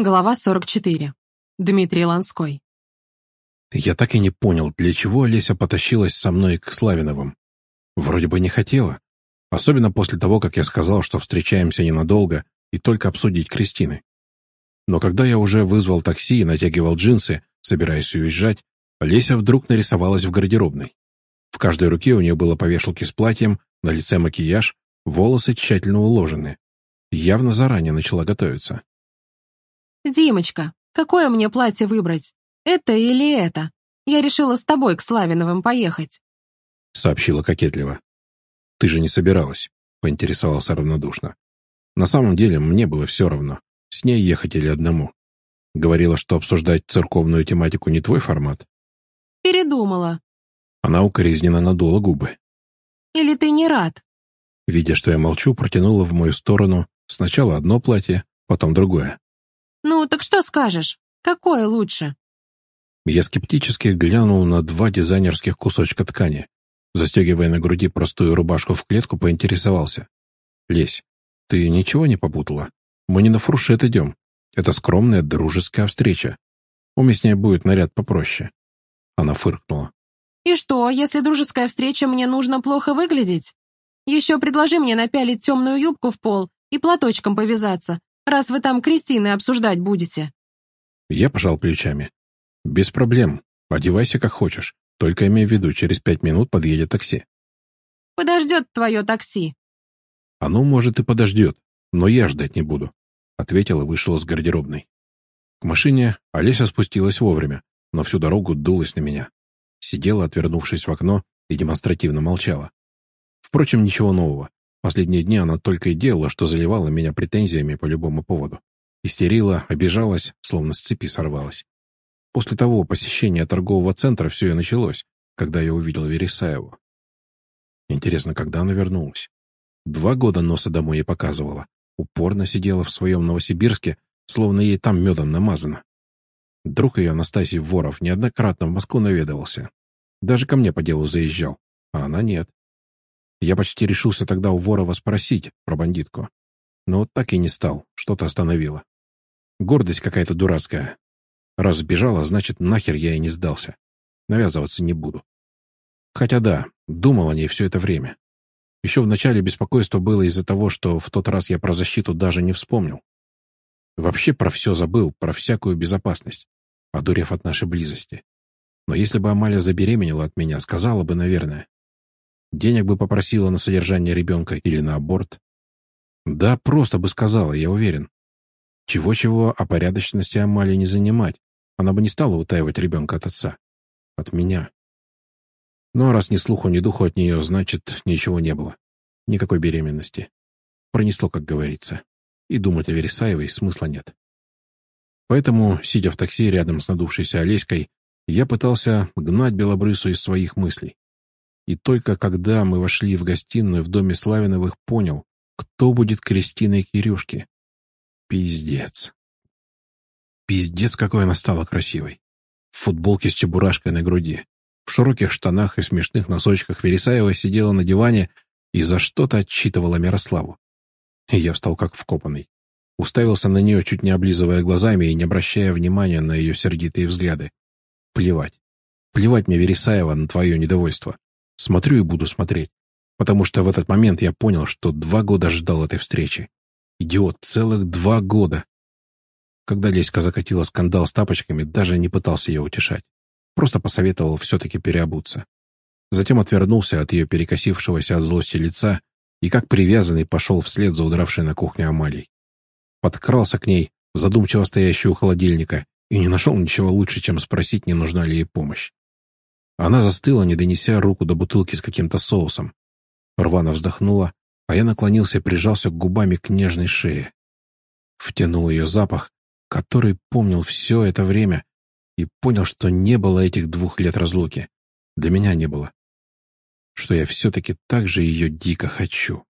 Глава 44. Дмитрий Ланской. Я так и не понял, для чего Олеся потащилась со мной к Славиновым. Вроде бы не хотела. Особенно после того, как я сказал, что встречаемся ненадолго и только обсудить Кристины. Но когда я уже вызвал такси и натягивал джинсы, собираясь уезжать, Олеся вдруг нарисовалась в гардеробной. В каждой руке у нее было по вешалке с платьем, на лице макияж, волосы тщательно уложены. Явно заранее начала готовиться. «Димочка, какое мне платье выбрать? Это или это? Я решила с тобой к Славиновым поехать», — сообщила кокетливо. «Ты же не собиралась», — поинтересовался равнодушно. «На самом деле мне было все равно, с ней ехать или одному. Говорила, что обсуждать церковную тематику не твой формат». «Передумала». Она укоризненно надула губы. «Или ты не рад?» Видя, что я молчу, протянула в мою сторону сначала одно платье, потом другое. «Ну, так что скажешь? Какое лучше?» Я скептически глянул на два дизайнерских кусочка ткани. Застегивая на груди простую рубашку в клетку, поинтересовался. «Лесь, ты ничего не попутала? Мы не на фуршет идем. Это скромная дружеская встреча. Уместнее будет наряд попроще». Она фыркнула. «И что, если дружеская встреча, мне нужно плохо выглядеть? Еще предложи мне напялить темную юбку в пол и платочком повязаться, раз вы там Кристины обсуждать будете». Я пожал плечами. «Без проблем. Одевайся как хочешь. Только имей в виду, через пять минут подъедет такси». «Подождет твое такси». «Оно, может, и подождет, но я ждать не буду», — ответил и вышел из гардеробной. К машине Олеся спустилась вовремя, но всю дорогу дулась на меня. Сидела, отвернувшись в окно, и демонстративно молчала. Впрочем, ничего нового. Последние дни она только и делала, что заливала меня претензиями по любому поводу. Истерила, обижалась, словно с цепи сорвалась. После того посещения торгового центра все и началось, когда я увидел Вересаеву. Интересно, когда она вернулась? Два года носа домой ей показывала. Упорно сидела в своем Новосибирске, словно ей там медом намазано. Друг ее, Анастасий Воров, неоднократно в Москву наведывался. Даже ко мне по делу заезжал, а она нет. Я почти решился тогда у Ворова спросить про бандитку. Но вот так и не стал, что-то остановило. Гордость какая-то дурацкая. Раз сбежала, значит, нахер я и не сдался. Навязываться не буду. Хотя да, думал о ней все это время. Еще в начале беспокойство было из-за того, что в тот раз я про защиту даже не вспомнил. Вообще про все забыл, про всякую безопасность, одурев от нашей близости. Но если бы Амалия забеременела от меня, сказала бы, наверное. Денег бы попросила на содержание ребенка или на аборт. Да, просто бы сказала, я уверен. Чего-чего о порядочности Амали не занимать. Она бы не стала утаивать ребенка от отца. От меня. Но раз ни слуху, ни духу от нее, значит, ничего не было. Никакой беременности. Пронесло, как говорится. И думать о Вересаевой смысла нет. Поэтому, сидя в такси рядом с надувшейся Олеськой, я пытался гнать Белобрысу из своих мыслей. И только когда мы вошли в гостиную в доме Славиновых, понял, кто будет Кристиной Кирюшки. Пиздец. Пиздец, какой она стала красивой. В футболке с чебурашкой на груди. В широких штанах и смешных носочках Вересаева сидела на диване и за что-то отчитывала Мирославу. Я встал как вкопанный. Уставился на нее, чуть не облизывая глазами и не обращая внимания на ее сердитые взгляды. Плевать. Плевать мне, Вересаева, на твое недовольство. Смотрю и буду смотреть. Потому что в этот момент я понял, что два года ждал этой встречи. Идиот, целых два года. Когда Леська закатила скандал с тапочками, даже не пытался ее утешать. Просто посоветовал все-таки переобуться. Затем отвернулся от ее перекосившегося от злости лица и как привязанный пошел вслед за удравшей на кухню Амалей. Подкрался к ней, задумчиво стоящую у холодильника, и не нашел ничего лучше, чем спросить, не нужна ли ей помощь. Она застыла, не донеся руку до бутылки с каким-то соусом. Рвано вздохнула, а я наклонился и прижался губами к нежной шее. Втянул ее запах, который помнил все это время, и понял, что не было этих двух лет разлуки. Для меня не было. Что я все-таки так же ее дико хочу.